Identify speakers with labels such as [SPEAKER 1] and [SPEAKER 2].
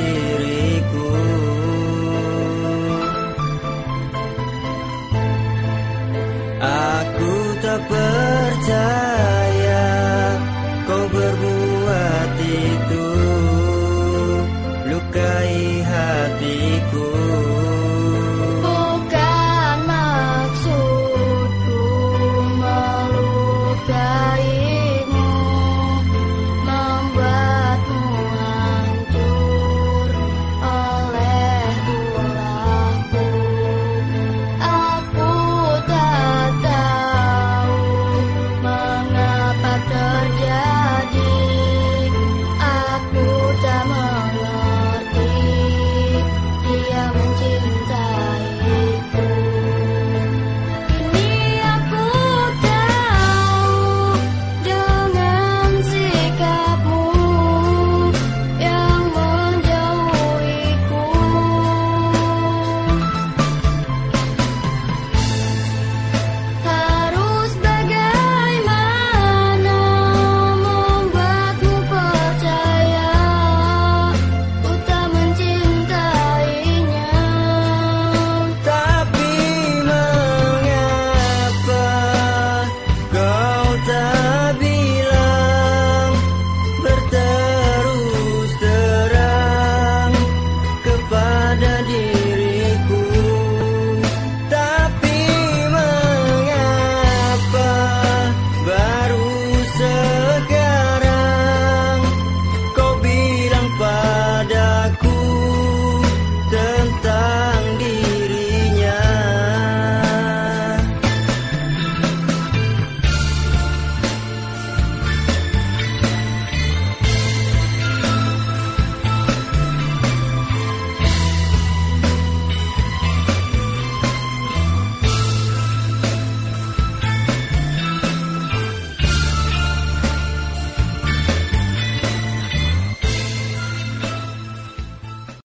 [SPEAKER 1] diriku. Aku tak percaya kau berbuat itu.